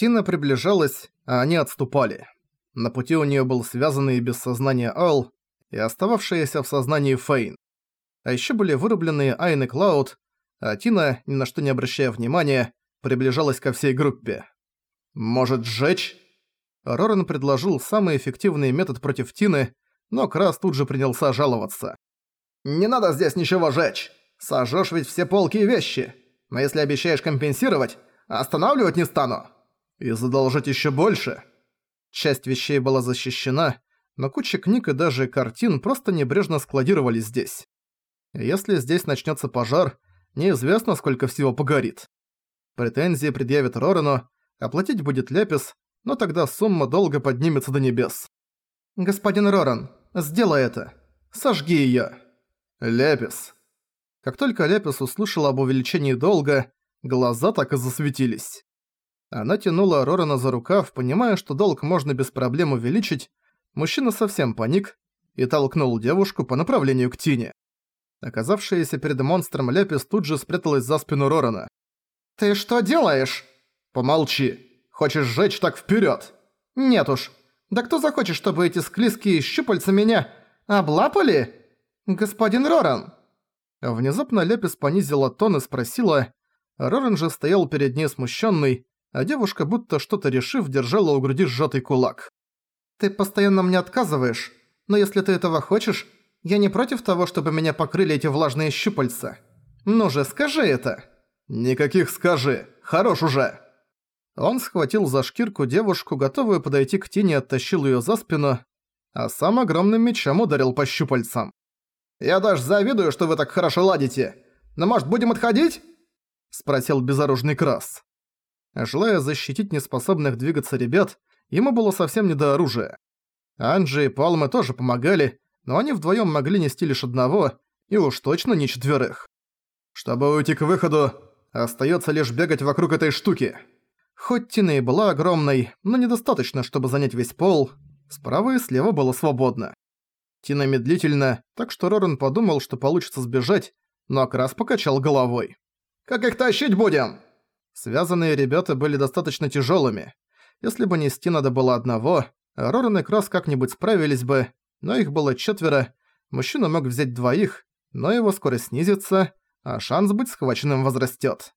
Тина приближалась, а они отступали. На пути у нее был связанный без сознания Ал и остававшаяся в сознании Фейн. А еще были вырубленные Айн и Клауд, а Тина, ни на что не обращая внимания, приближалась ко всей группе. «Может, сжечь?» Роран предложил самый эффективный метод против Тины, но Крас тут же принялся жаловаться. «Не надо здесь ничего жечь! Сожжёшь ведь все полки и вещи! Но если обещаешь компенсировать, останавливать не стану!» «И задолжить ещё больше?» Часть вещей была защищена, но куча книг и даже картин просто небрежно складировались здесь. Если здесь начнётся пожар, неизвестно, сколько всего погорит. Претензии предъявит Рорану, оплатить будет Лепис, но тогда сумма долго поднимется до небес. «Господин Роран, сделай это. Сожги её». «Лепис». Как только Лепис услышала об увеличении долга, глаза так и засветились. Она тянула Рорана за рукав, понимая, что долг можно без проблем увеличить, мужчина совсем паник и толкнул девушку по направлению к Тине. Оказавшаяся перед монстром Лепис тут же спряталась за спину Рорана. «Ты что делаешь?» «Помолчи. Хочешь сжечь так вперед? «Нет уж. Да кто захочет, чтобы эти склизкие щупальца меня облапали?» «Господин Роран!» Внезапно Лепис понизила тон и спросила. Роран же стоял перед ней смущенный, а девушка, будто что-то решив, держала у груди сжатый кулак. «Ты постоянно мне отказываешь, но если ты этого хочешь, я не против того, чтобы меня покрыли эти влажные щупальца. Ну же, скажи это!» «Никаких скажи! Хорош уже!» Он схватил за шкирку девушку, готовую подойти к тени, оттащил её за спину, а сам огромным мечом ударил по щупальцам. «Я даже завидую, что вы так хорошо ладите! Но может будем отходить?» Спросил безоружный Крас. Желая защитить неспособных двигаться ребят, ему было совсем не до оружия. Анджи и Палмы тоже помогали, но они вдвоем могли нести лишь одного, и уж точно не четверых. Чтобы уйти к выходу, остается лишь бегать вокруг этой штуки. Хоть Тина и была огромной, но недостаточно, чтобы занять весь пол, справа и слева было свободно. Тина медлительно, так что Рорен подумал, что получится сбежать, но Акрас покачал головой. «Как их тащить будем?» Связанные ребята были достаточно тяжелыми. Если бы нести надо было одного, Рорен и Крас как-нибудь справились бы, но их было четверо, мужчина мог взять двоих, но его скорость снизится, а шанс быть схваченным возрастет.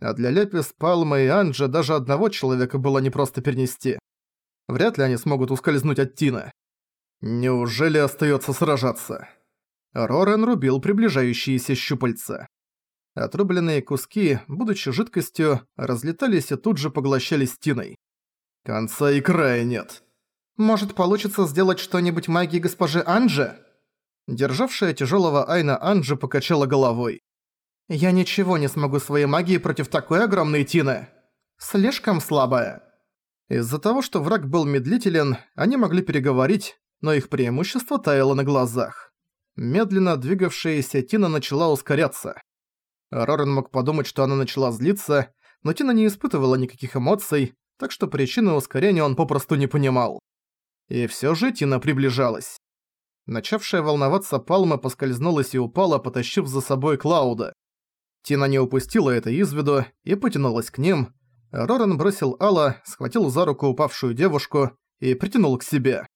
А для Лепис, Палмы и Анджа даже одного человека было непросто перенести. Вряд ли они смогут ускользнуть от Тина. Неужели остается сражаться? Рорен рубил приближающиеся щупальца. Отрубленные куски, будучи жидкостью, разлетались и тут же поглощались Тиной. Конца и края нет. Может, получится сделать что-нибудь магии госпожи Анджи? Державшая тяжелого Айна Анджи покачала головой. Я ничего не смогу своей магией против такой огромной Тины. Слишком слабая. Из-за того, что враг был медлителен, они могли переговорить, но их преимущество таяло на глазах. Медленно двигавшаяся Тина начала ускоряться. Рорен мог подумать, что она начала злиться, но Тина не испытывала никаких эмоций, так что причины ускорения он попросту не понимал. И всё же Тина приближалась. Начавшая волноваться Палма поскользнулась и упала, потащив за собой Клауда. Тина не упустила это из виду и потянулась к ним. Роран бросил Алла, схватил за руку упавшую девушку и притянул к себе.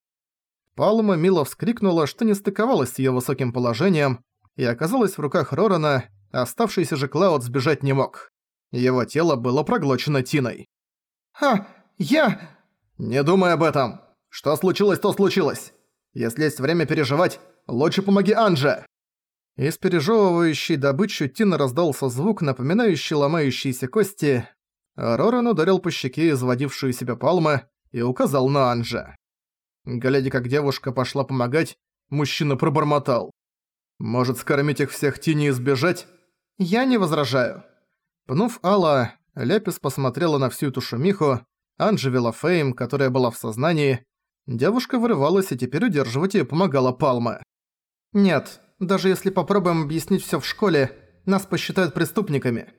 Палма мило вскрикнула, что не стыковалась с её высоким положением, и оказалась в руках Рорана, оставшийся же Клауд сбежать не мог. Его тело было проглочено Тиной. «Ха! Я...» «Не думай об этом!» Что случилось, то случилось. Если есть время переживать, лучше помоги Анже!» Из пережевывающей добычу Тина раздался звук, напоминающий ломающиеся кости. Роран ударил по щеке изводившую себя палмы и указал на Анже. Глядя, как девушка пошла помогать, мужчина пробормотал. «Может, скормить их всех Тине и сбежать?» «Я не возражаю». Пнув Алла, Лепис посмотрела на всю эту шумиху, Анжи вела Фейм, которая была в сознании, Девушка вырывалась, и теперь удерживать её помогала Палма. «Нет, даже если попробуем объяснить всё в школе, нас посчитают преступниками».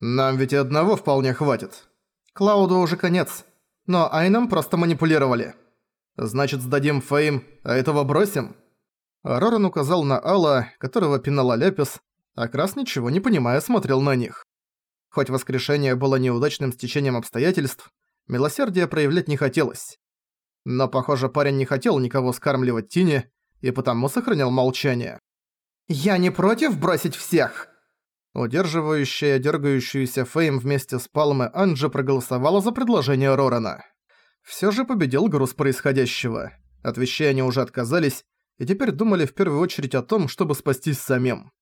«Нам ведь и одного вполне хватит». «Клауду уже конец, но Айном просто манипулировали». «Значит, сдадим Фейм, а этого бросим?» Роран указал на Алла, которого пинала Лепис, а Крас, ничего не понимая, смотрел на них. Хоть воскрешение было неудачным стечением обстоятельств, Милосердие проявлять не хотелось. Но, похоже, парень не хотел никого скармливать Тине, и потому сохранял молчание. «Я не против бросить всех!» Удерживающая дергающуюся Фейм вместе с Палмой Анджи проголосовала за предложение Рорана. Всё же победил груз происходящего. От вещей они уже отказались, и теперь думали в первую очередь о том, чтобы спастись самим.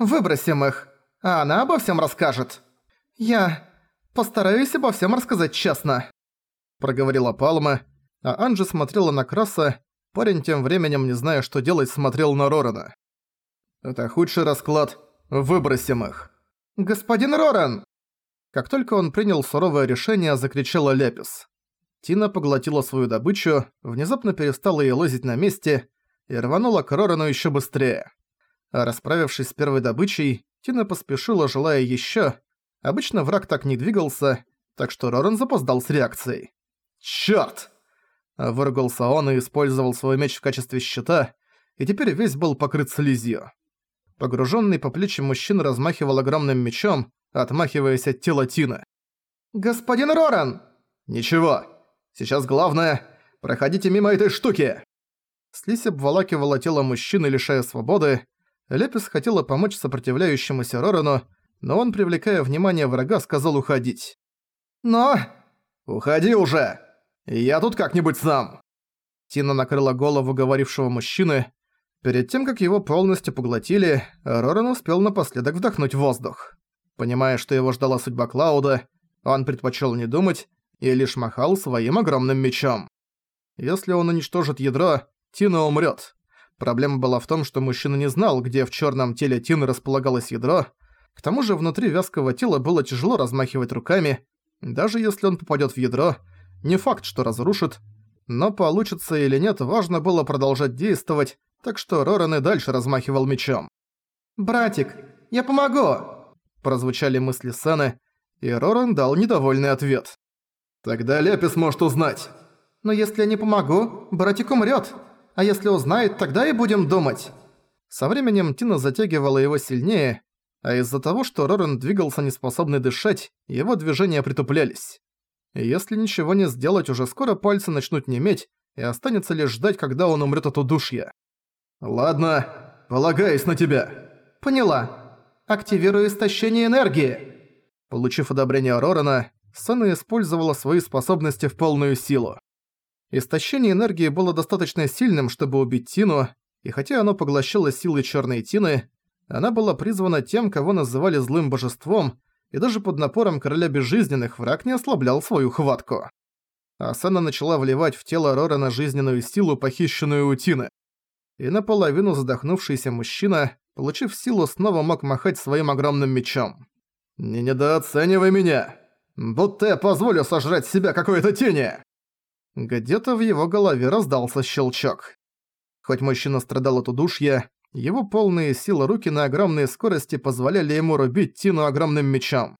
«Выбросим их, а она обо всем расскажет. Я постараюсь обо всем рассказать честно», — проговорила Палма, а Анджи смотрела на Краса, парень тем временем, не зная, что делать, смотрел на Рорана. «Это худший расклад. Выбросим их». «Господин Роран!» Как только он принял суровое решение, закричала Лепис. Тина поглотила свою добычу, внезапно перестала ей лозить на месте и рванула к Рорану ещё быстрее. А расправившись с первой добычей, Тина поспешила, желая ещё. Обычно враг так не двигался, так что Роран запоздал с реакцией. «Чёрт!» Выругался он и использовал свой меч в качестве щита, и теперь весь был покрыт слизью. Погруженный по плечи мужчина размахивал огромным мечом, отмахиваясь от тела Тины. «Господин Роран!» «Ничего. Сейчас главное – проходите мимо этой штуки!» Слизь обволакивала тело мужчины, лишая свободы. Лепис хотела помочь сопротивляющемуся Рорану, но он, привлекая внимание врага, сказал уходить. «Но...» «Уходи уже!» «Я тут как-нибудь сам!» Тина накрыла голову говорившего мужчины. Перед тем, как его полностью поглотили, Роран успел напоследок вдохнуть воздух. Понимая, что его ждала судьба Клауда, он предпочел не думать и лишь махал своим огромным мечом. Если он уничтожит ядро, Тина умрет. Проблема была в том, что мужчина не знал, где в черном теле Тины располагалось ядро. К тому же внутри вязкого тела было тяжело размахивать руками. Даже если он попадет в ядро, не факт, что разрушит, но получится или нет, важно было продолжать действовать, так что Роран и дальше размахивал мечом. «Братик, я помогу!» Прозвучали мысли Сены, и Роран дал недовольный ответ. «Тогда Лепис может узнать». «Но если я не помогу, братик умрет, а если узнает, тогда и будем думать». Со временем Тина затягивала его сильнее, а из-за того, что Роран двигался неспособный дышать, его движения притуплялись. Если ничего не сделать, уже скоро пальцы начнут неметь, и останется лишь ждать, когда он умрет от удушья. «Ладно, полагаюсь на тебя». «Поняла. Активирую истощение энергии». Получив одобрение Рорана, Сана использовала свои способности в полную силу. Истощение энергии было достаточно сильным, чтобы убить Тину, и хотя оно поглощало силы Черной Тины, она была призвана тем, кого называли злым божеством, и даже под напором короля безжизненных враг не ослаблял свою хватку. Асана начала вливать в тело Рорана жизненную силу, похищенную у Тины. И наполовину задохнувшийся мужчина, получив силу, снова мог махать своим огромным мечом. «Не недооценивай меня! Будто я позволю сожрать себя какой-то тени!» Где-то в его голове раздался щелчок. Хоть мужчина страдал от удушья, его полные силы руки на огромной скорости позволяли ему рубить Тину огромным мечом.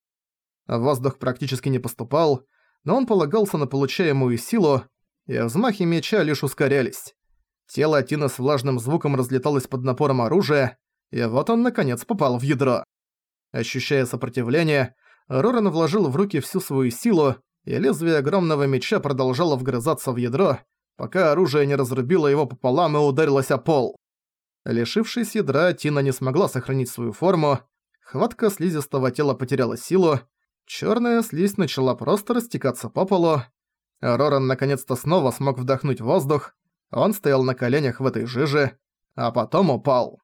Воздух практически не поступал, но он полагался на получаемую силу, и взмахи меча лишь ускорялись. Тело Тины с влажным звуком разлеталось под напором оружия, и вот он наконец попал в ядро. Ощущая сопротивление, Роран вложил в руки всю свою силу, и лезвие огромного меча продолжало вгрызаться в ядро, пока оружие не разрубило его пополам и ударилось о пол. Лишившись ядра, Тина не смогла сохранить свою форму, хватка слизистого тела потеряла силу, черная слизь начала просто растекаться по полу. Роран наконец-то снова смог вдохнуть воздух, он стоял на коленях в этой жиже, а потом упал.